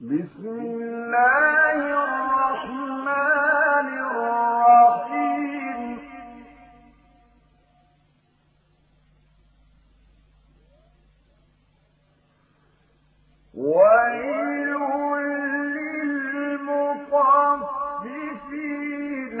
بسم الله الرحمن الرحيم. ويل للمطففين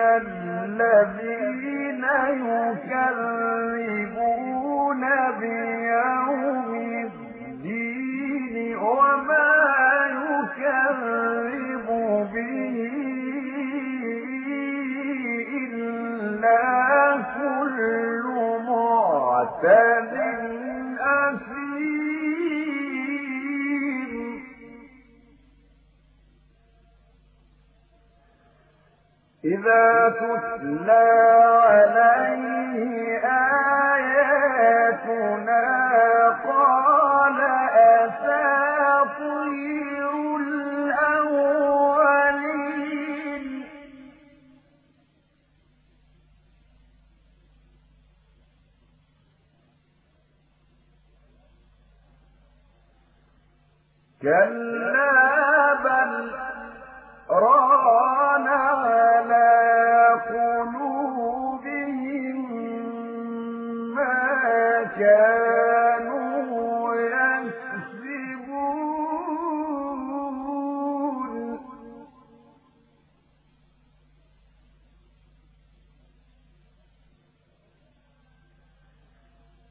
الذين يكذبون بيوم الدين وما يكذب به إلا كل معتد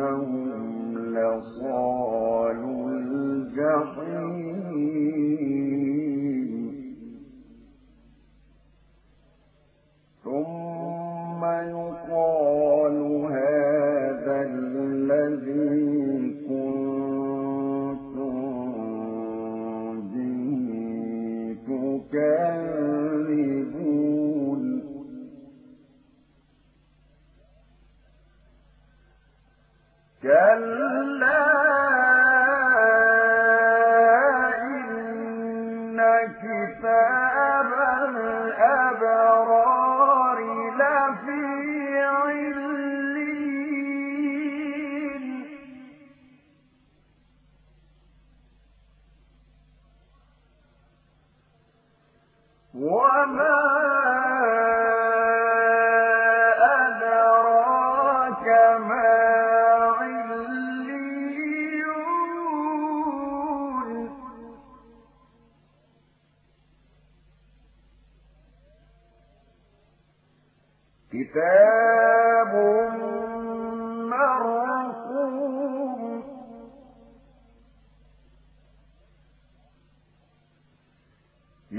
إنهم لصالوا الجحيم.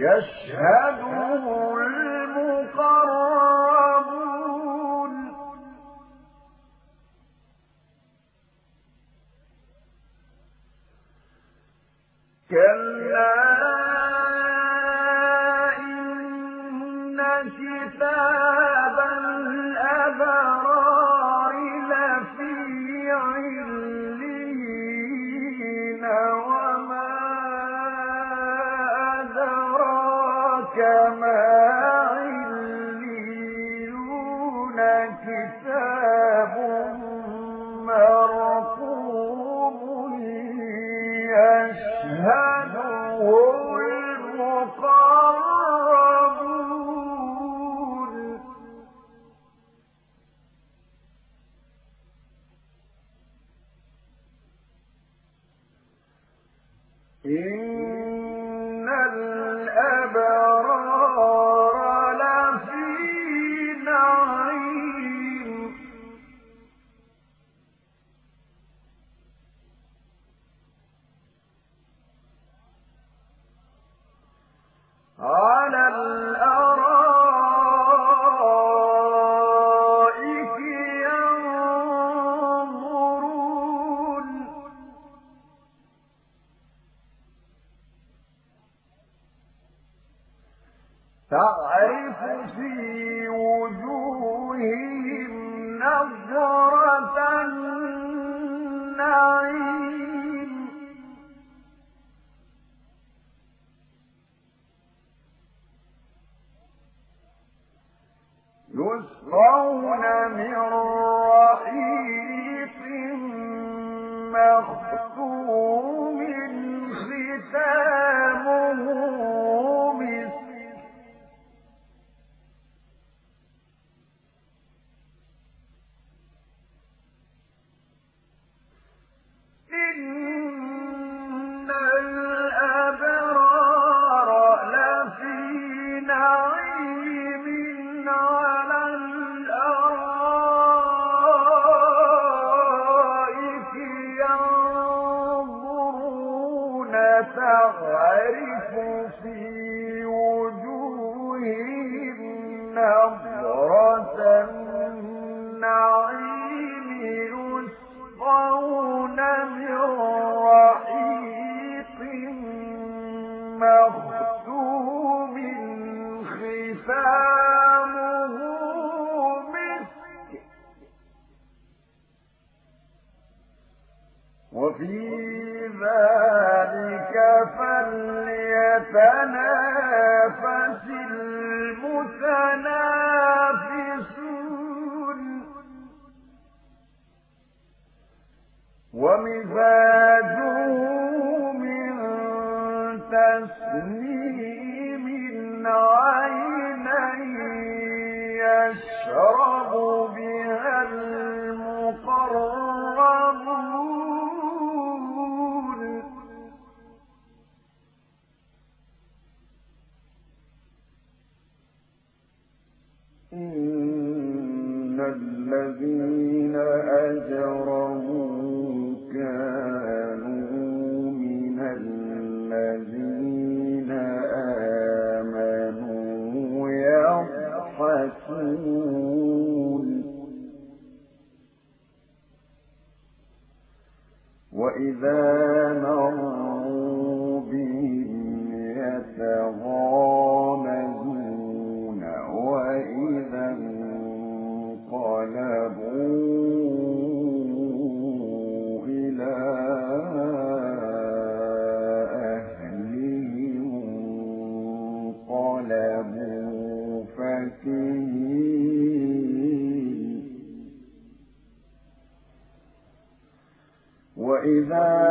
يشهده المقربون. كلا إن كتاب الأبرار في وجوههم نظرة النعيم. يسرى أعرف في وجوههم نظرة النعيم يسقون من رحيق مختوم خفامه مسك. وفي فنافس المتنافسون ومزاجه من تسليم عينا يشرب إن الذين كانوا من الذين آمنوا وإذا مروا بهم يتغاضون إذا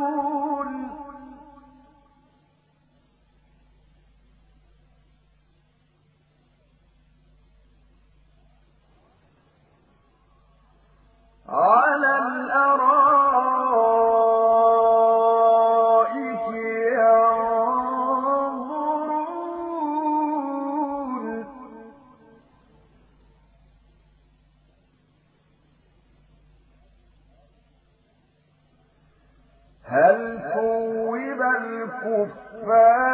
هل ثوب الكفار